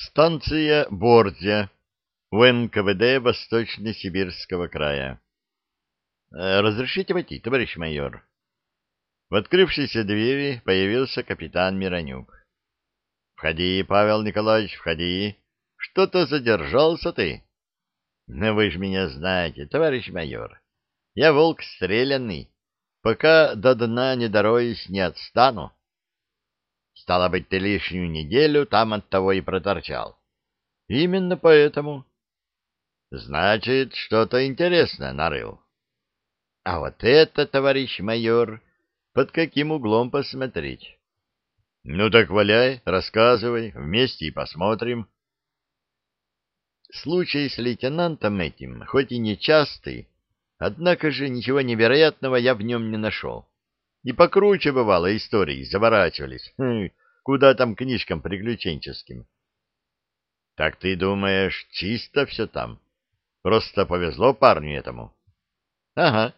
Станция Борзя, УНКВД Восточно-Сибирского края. Э, «Разрешите войти, товарищ майор?» В открывшейся двери появился капитан Миронюк. «Входи, Павел Николаевич, входи. Что-то задержался ты?» «Ну, вы же меня знаете, товарищ майор. Я волк стрелянный. Пока до дна не дороюсь, не отстану». Стало быть, ты лишнюю неделю там от того и проторчал. Именно поэтому. Значит, что-то интересное нарыл. А вот это, товарищ майор, под каким углом посмотреть? Ну так валяй, рассказывай, вместе и посмотрим. Случай с лейтенантом этим, хоть и нечастый, однако же ничего невероятного я в нем не нашел. И покруче бывало истории заворачивались. Хм, куда там книжкам приключенческим. Так ты думаешь, чисто все там? Просто повезло парню этому. Ага,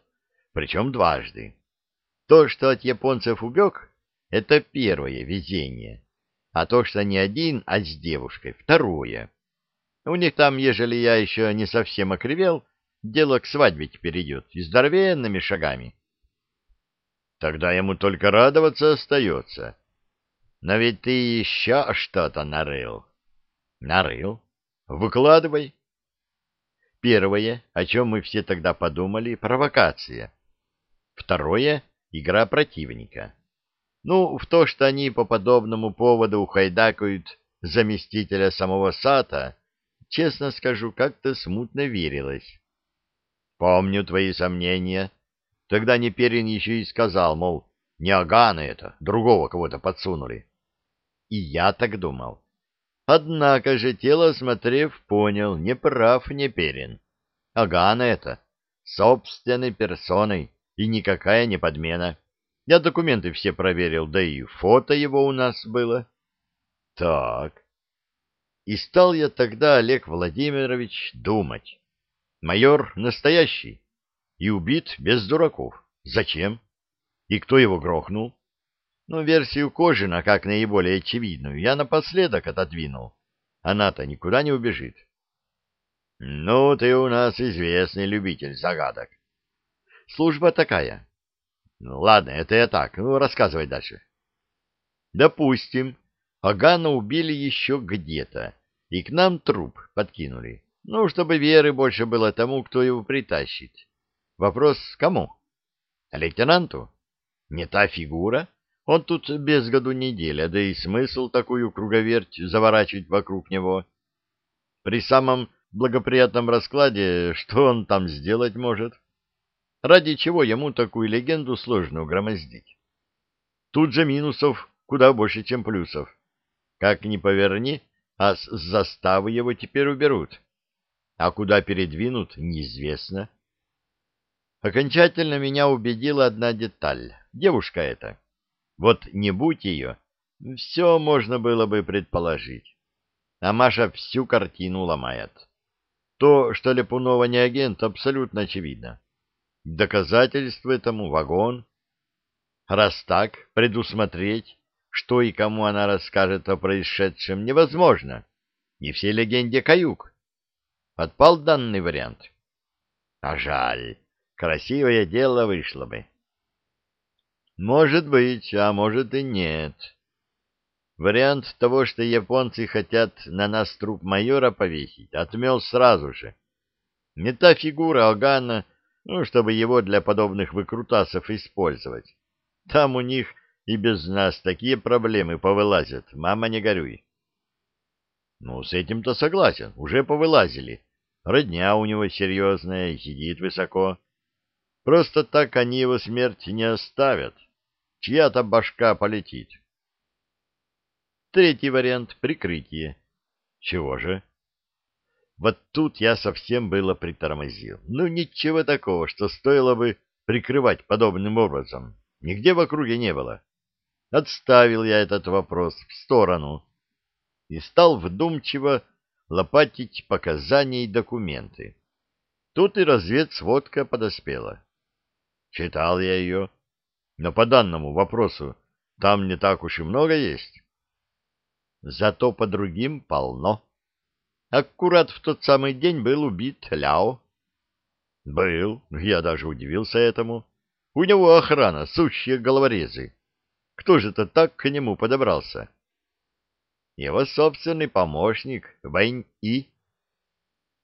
причем дважды. То, что от японцев убег, это первое везение. А то, что не один, а с девушкой, второе. У них там, ежели я еще не совсем окривел, дело к свадьбе теперь идет, и здоровенными шагами. Тогда ему только радоваться остается. Но ведь ты еще что-то нарыл. Нарыл. Выкладывай. Первое, о чем мы все тогда подумали, провокация. Второе — игра противника. Ну, в то, что они по подобному поводу ухайдакают заместителя самого Сата, честно скажу, как-то смутно верилось. Помню твои сомнения, Тогда Неперин еще и сказал, мол, не Агана это, другого кого-то подсунули. И я так думал. Однако же, тело смотрев, понял, не прав Неперин. Агана это, собственной персоной, и никакая не подмена. Я документы все проверил, да и фото его у нас было. Так. И стал я тогда, Олег Владимирович, думать. Майор настоящий, и убит без дураков. Зачем? И кто его грохнул? Ну, версию Кожина, как наиболее очевидную, я напоследок отодвинул. Она-то никуда не убежит. Ну, ты у нас известный любитель загадок. Служба такая. Ну, ладно, это я так. Ну, рассказывай дальше. Допустим, Агана убили еще где-то, и к нам труп подкинули. Ну, чтобы веры больше было тому, кто его притащит. Вопрос кому? Лейтенанту? Не та фигура? Он тут без году неделя, да и смысл такую круговерть заворачивать вокруг него. При самом благоприятном раскладе что он там сделать может? Ради чего ему такую легенду сложно угромоздить? Тут же минусов куда больше, чем плюсов. Как ни поверни, а с заставы его теперь уберут. А куда передвинут, неизвестно. Окончательно меня убедила одна деталь. Девушка эта. Вот не будь ее, все можно было бы предположить. А Маша всю картину ломает. То, что Лепунова не агент, абсолютно очевидно. Доказательство этому вагон. Раз так, предусмотреть, что и кому она расскажет о происшедшем, невозможно. Не все легенде каюк. Отпал данный вариант. А жаль. Красивое дело вышло бы. Может быть, а может и нет. Вариант того, что японцы хотят на нас труп майора повесить, отмел сразу же. Не та фигура Огана, ну, чтобы его для подобных выкрутасов использовать. Там у них и без нас такие проблемы повылазят, мама не горюй. Ну, с этим-то согласен, уже повылазили. Родня у него серьезная сидит высоко. Просто так они его смерть не оставят. Чья-то башка полетит. Третий вариант — прикрытие. Чего же? Вот тут я совсем было притормозил. Ну, ничего такого, что стоило бы прикрывать подобным образом. Нигде в округе не было. Отставил я этот вопрос в сторону и стал вдумчиво лопатить показания и документы. Тут и разведсводка подоспела. Читал я ее, но по данному вопросу там не так уж и много есть. зато по другим полно. Аккурат в тот самый день был убит Ляо. Был, я даже удивился этому. У него охрана, сущие головорезы. Кто же это так к нему подобрался? Его собственный помощник, Вэнь-И.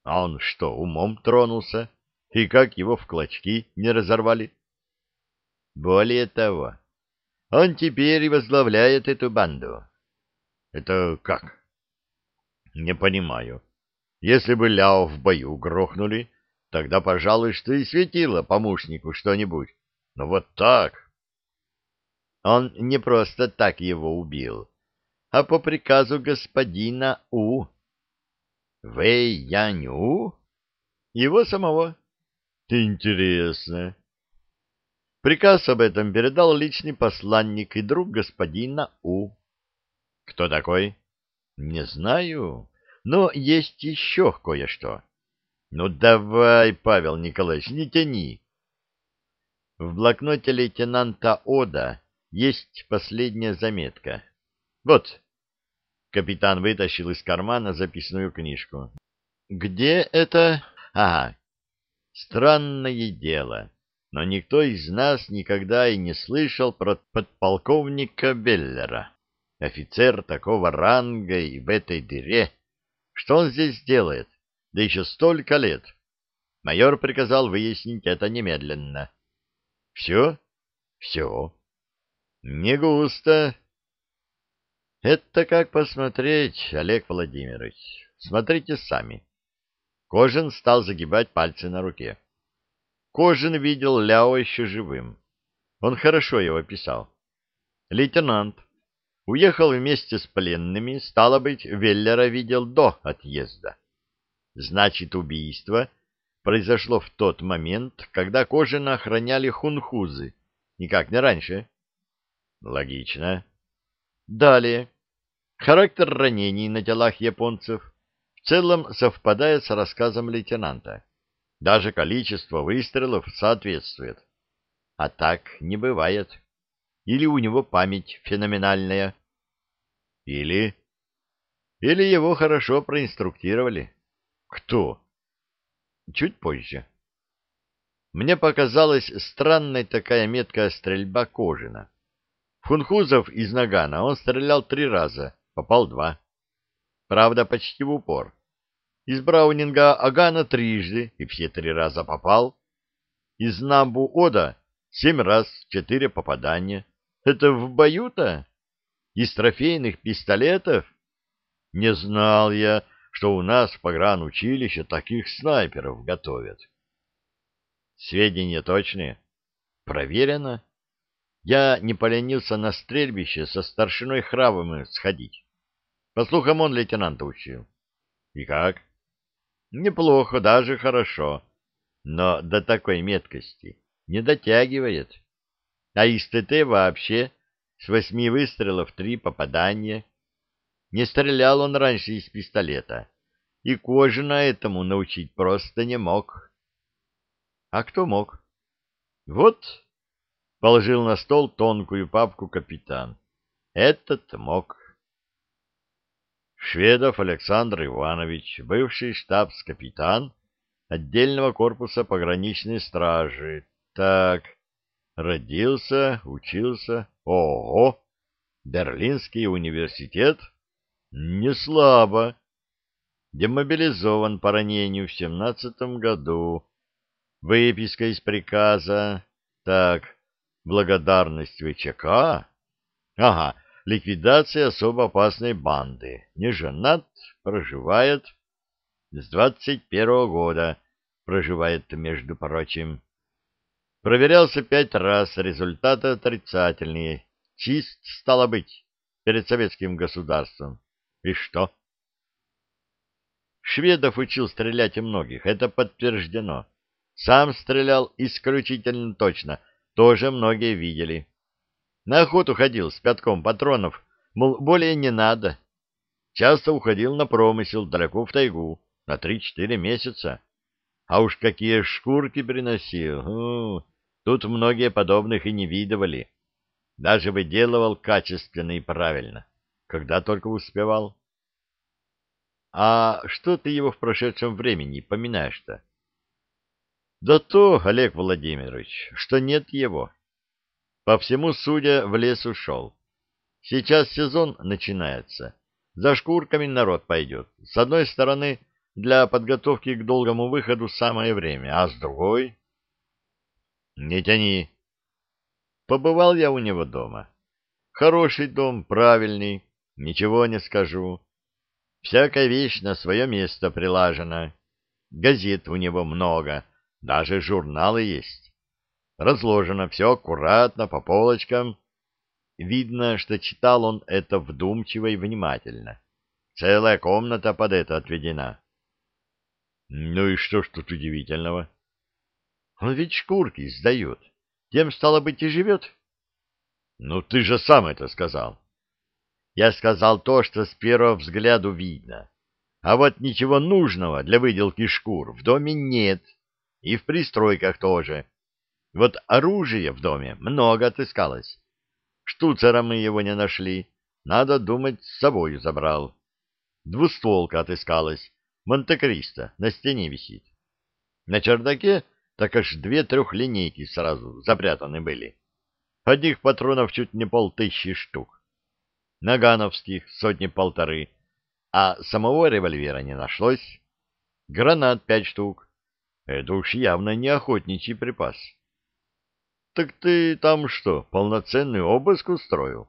А он что, умом тронулся? И как его в клочки не разорвали? Более того, он теперь возглавляет эту банду. Это как? Не понимаю. Если бы Ляо в бою грохнули, тогда, пожалуй, что и светило помощнику что-нибудь. Но вот так... Он не просто так его убил, а по приказу господина У. Вэй Яню? Его самого. Интересно. Приказ об этом передал личный посланник и друг господина У. Кто такой? Не знаю, но есть еще кое-что. Ну давай, Павел Николаевич, не тяни. В блокноте лейтенанта Ода есть последняя заметка. Вот. Капитан вытащил из кармана записную книжку. Где это? Ага. Странное дело но никто из нас никогда и не слышал про подполковника Беллера. Офицер такого ранга и в этой дыре. Что он здесь делает? Да еще столько лет. Майор приказал выяснить это немедленно. Все? Все. Не густо. Это как посмотреть, Олег Владимирович. Смотрите сами. Кожин стал загибать пальцы на руке. Кожин видел Ляо еще живым. Он хорошо его писал. Лейтенант уехал вместе с пленными, стало быть, Веллера видел до отъезда. Значит, убийство произошло в тот момент, когда Кожина охраняли хунхузы, никак не раньше. Логично. Далее. Характер ранений на телах японцев в целом совпадает с рассказом лейтенанта. Даже количество выстрелов соответствует. А так не бывает. Или у него память феноменальная. Или... Или его хорошо проинструктировали. Кто? Чуть позже. Мне показалась странной такая меткая стрельба Кожина. Фунхузов из Нагана он стрелял три раза, попал два. Правда, почти в упор. Из Браунинга Агана трижды, и все три раза попал. Из Намбу Ода семь раз, четыре попадания. Это в бою-то? Из трофейных пистолетов? Не знал я, что у нас в погранучилище таких снайперов готовят. Сведения точные? Проверено. Я не поленился на стрельбище со старшиной Хравым сходить. По слухам, он лейтенанта учил. И как? Неплохо, даже хорошо, но до такой меткости не дотягивает. А из ТТ вообще с восьми выстрелов три попадания. Не стрелял он раньше из пистолета, и Кожина этому научить просто не мог. А кто мог? Вот, положил на стол тонкую папку капитан. Этот мог. Шведов Александр Иванович, бывший штабс-капитан отдельного корпуса пограничной стражи. Так, родился, учился. Ого! Берлинский университет? Не слабо. Демобилизован по ранению в семнадцатом году. Выписка из приказа. Так, благодарность ВЧК? Ага, ликвидация особо опасной банды. Не женат, проживает. С двадцать первого года проживает, между прочим. Проверялся пять раз, результаты отрицательные. Чист, стало быть, перед советским государством. И что? Шведов учил стрелять и многих, это подтверждено. Сам стрелял исключительно точно, тоже многие видели. На охоту ходил с пятком патронов, мол, более не надо. Часто уходил на промысел далеко в тайгу, на три-четыре месяца. А уж какие шкурки приносил! У, тут многие подобных и не видывали. Даже выделывал качественно и правильно. когда только успевал. А что ты его в прошедшем времени поминаешь-то? Да то, Олег Владимирович, что нет его. По всему судя, в лес ушел. Сейчас сезон начинается. За шкурками народ пойдет. С одной стороны, для подготовки к долгому выходу самое время, а с другой... Не тяни. Побывал я у него дома. Хороший дом, правильный, ничего не скажу. Всякая вещь на свое место прилажена. Газет у него много, даже журналы есть. Разложено все аккуратно, по полочкам. Видно, что читал он это вдумчиво и внимательно. Целая комната под это отведена. Ну и что ж тут удивительного? Он ведь шкурки сдает. Тем, стало быть, и живет. Ну, ты же сам это сказал. Я сказал то, что с первого взгляда видно. А вот ничего нужного для выделки шкур в доме нет. И в пристройках тоже. Вот оружия в доме много отыскалось. Штуцера мы его не нашли. Надо думать, с собой забрал. Двустволка отыскалась. Монте-Кристо на стене висит. На чердаке так аж две трехлинейки сразу запрятаны были. Одних патронов чуть не полтыщи штук. Нагановских сотни-полторы, а самого револьвера не нашлось. Гранат пять штук. Это уж явно не охотничий припас. Так ты там что, полноценный обыск устроил?